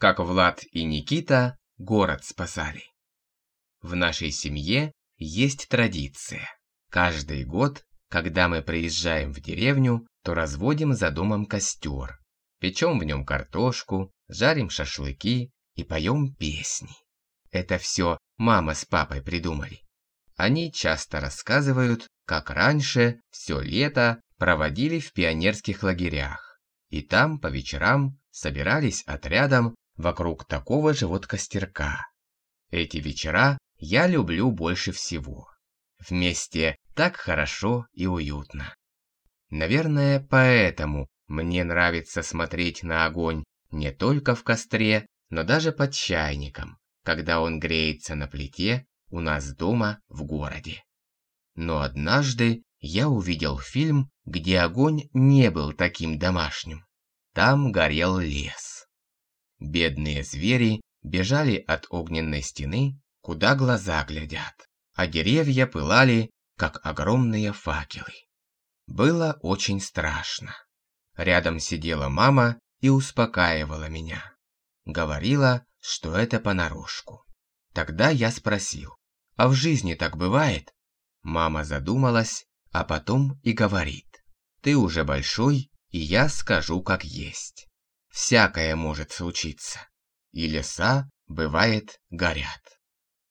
как Влад и Никита город спасали. В нашей семье есть традиция. Каждый год, когда мы приезжаем в деревню, то разводим за домом костер, печем в нем картошку, жарим шашлыки и поем песни. Это все мама с папой придумали. Они часто рассказывают, как раньше все лето проводили в пионерских лагерях. И там по вечерам собирались отрядом вокруг такого же вот костерка. Эти вечера я люблю больше всего. Вместе так хорошо и уютно. Наверное, поэтому мне нравится смотреть на огонь не только в костре, но даже под чайником, когда он греется на плите у нас дома в городе. Но однажды я увидел фильм, где огонь не был таким домашним. Там горел лес. Бедные звери бежали от огненной стены, куда глаза глядят, а деревья пылали, как огромные факелы. Было очень страшно. Рядом сидела мама и успокаивала меня. Говорила, что это понарошку. Тогда я спросил, а в жизни так бывает? Мама задумалась, а потом и говорит, ты уже большой, и я скажу как есть. Всякое может случиться. И леса, бывает, горят.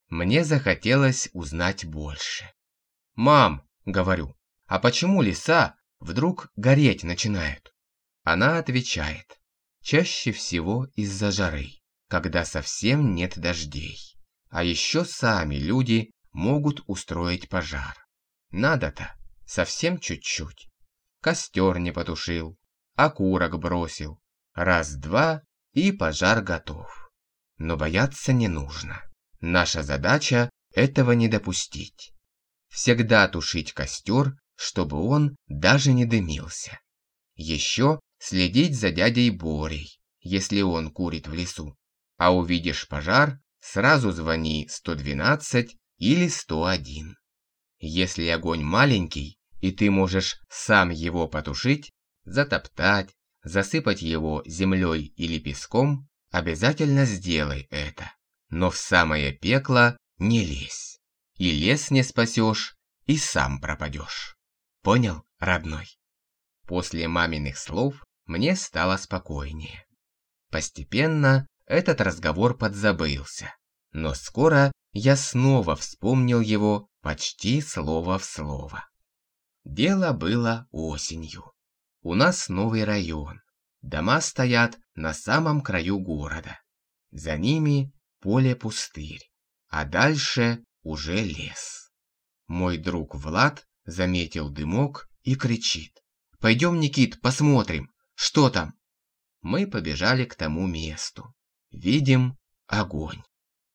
Мне захотелось узнать больше. «Мам», — говорю, — «а почему леса вдруг гореть начинают?» Она отвечает, чаще всего из-за жары, когда совсем нет дождей. А еще сами люди могут устроить пожар. Надо-то совсем чуть-чуть. Костер не потушил, окурок бросил, Раз-два, и пожар готов. Но бояться не нужно. Наша задача этого не допустить. Всегда тушить костер, чтобы он даже не дымился. Еще следить за дядей Борей, если он курит в лесу. А увидишь пожар, сразу звони 112 или 101. Если огонь маленький, и ты можешь сам его потушить, затоптать, засыпать его землей или песком, обязательно сделай это. Но в самое пекло не лезь. И лес не спасешь, и сам пропадешь. Понял, родной? После маминых слов мне стало спокойнее. Постепенно этот разговор подзабылся, но скоро я снова вспомнил его почти слово в слово. Дело было осенью. У нас новый район. Дома стоят на самом краю города. За ними поле-пустырь, а дальше уже лес. Мой друг Влад заметил дымок и кричит. «Пойдем, Никит, посмотрим, что там?» Мы побежали к тому месту. Видим огонь.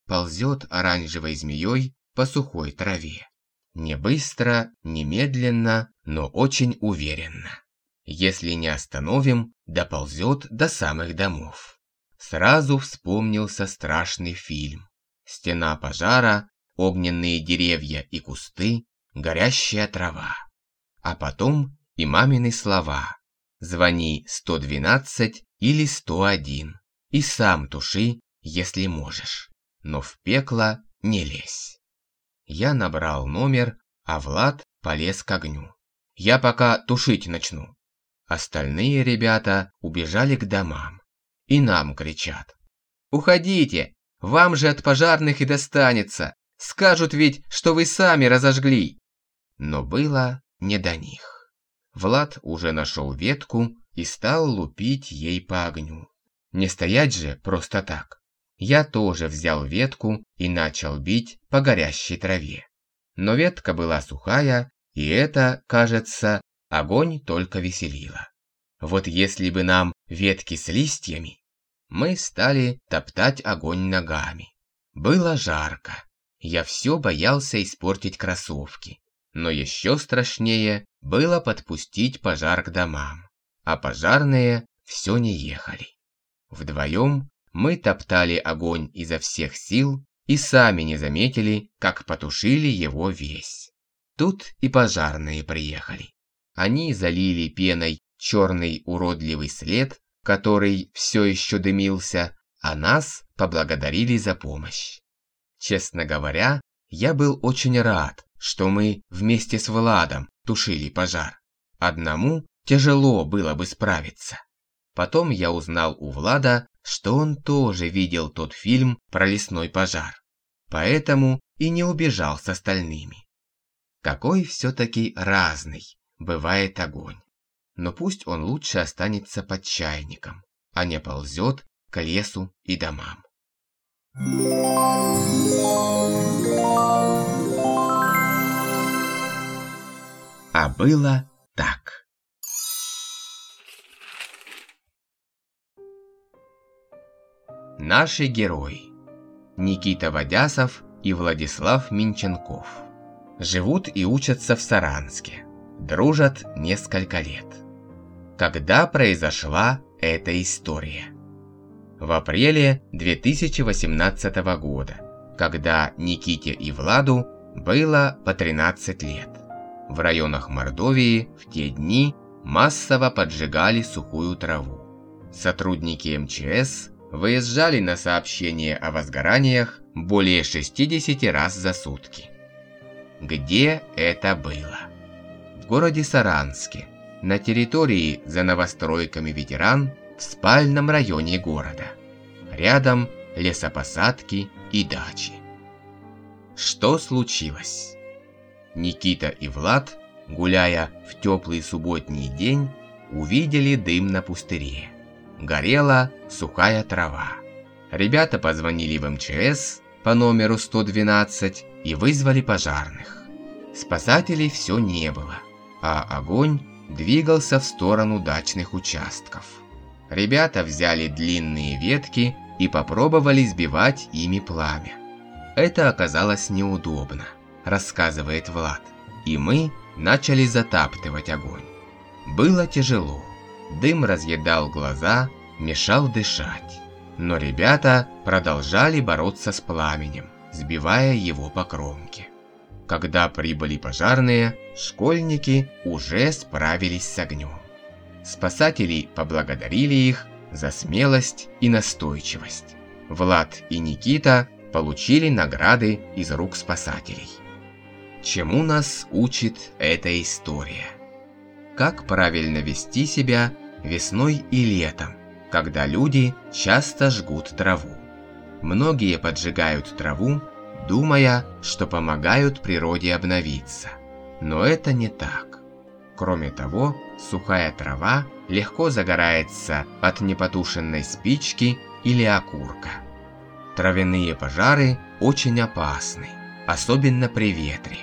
Ползет оранжевой змеей по сухой траве. Не быстро, не медленно, но очень уверенно. Если не остановим, доползет до самых домов. Сразу вспомнился страшный фильм. Стена пожара, огненные деревья и кусты, горящая трава. А потом и мамины слова. Звони 112 или 101 и сам туши, если можешь. Но в пекло не лезь. Я набрал номер, а Влад полез к огню. Я пока тушить начну. Остальные ребята убежали к домам. И нам кричат. «Уходите! Вам же от пожарных и достанется! Скажут ведь, что вы сами разожгли!» Но было не до них. Влад уже нашел ветку и стал лупить ей по огню. Не стоять же просто так. Я тоже взял ветку и начал бить по горящей траве. Но ветка была сухая, и это, кажется, огонь только веселило. Вот если бы нам ветки с листьями, мы стали топтать огонь ногами. Было жарко. Я все боялся испортить кроссовки. Но еще страшнее было подпустить пожар к домам. А пожарные все не ехали. Вдвоем мы топтали огонь изо всех сил и сами не заметили, как потушили его весь. Тут и пожарные приехали. Они залили пеной черный уродливый след, который все еще дымился, а нас поблагодарили за помощь. Честно говоря, я был очень рад, что мы вместе с Владом тушили пожар. Одному тяжело было бы справиться. Потом я узнал у Влада, что он тоже видел тот фильм про лесной пожар. Поэтому и не убежал с остальными. Какой все-таки разный бывает огонь. Но пусть он лучше останется под чайником, а не ползет к лесу и домам. А было так. Наши герои. Никита Водясов и Владислав Минченков. Живут и учатся в Саранске. Дружат несколько лет. Когда произошла эта история? В апреле 2018 года, когда Никите и Владу было по 13 лет. В районах Мордовии в те дни массово поджигали сухую траву. Сотрудники МЧС выезжали на сообщения о возгораниях более 60 раз за сутки. Где это было? В городе Саранске, на территории за новостройками ветеран в спальном районе города. Рядом лесопосадки и дачи. Что случилось? Никита и Влад, гуляя в теплый субботний день, увидели дым на пустыре. Горела сухая трава. Ребята позвонили в МЧС по номеру 112 и вызвали пожарных. Спасателей все не было, а огонь двигался в сторону дачных участков. Ребята взяли длинные ветки и попробовали сбивать ими пламя. Это оказалось неудобно рассказывает Влад. И мы начали затаптывать огонь. Было тяжело. Дым разъедал глаза, мешал дышать. Но ребята продолжали бороться с пламенем, сбивая его по кромке. Когда прибыли пожарные, школьники уже справились с огнем. Спасатели поблагодарили их за смелость и настойчивость. Влад и Никита получили награды из рук спасателей. Чему нас учит эта история? Как правильно вести себя весной и летом, когда люди часто жгут траву. Многие поджигают траву, думая, что помогают природе обновиться. Но это не так. Кроме того, сухая трава легко загорается от непотушенной спички или окурка. Травяные пожары очень опасны, особенно при ветре.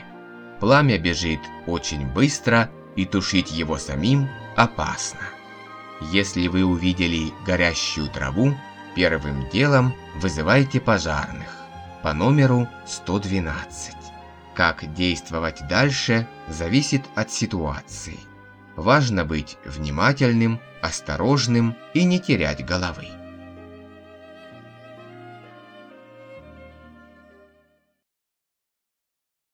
Пламя бежит очень быстро, и тушить его самим опасно. Если вы увидели горящую траву, первым делом вызывайте пожарных по номеру 112. Как действовать дальше, зависит от ситуации. Важно быть внимательным, осторожным и не терять головы.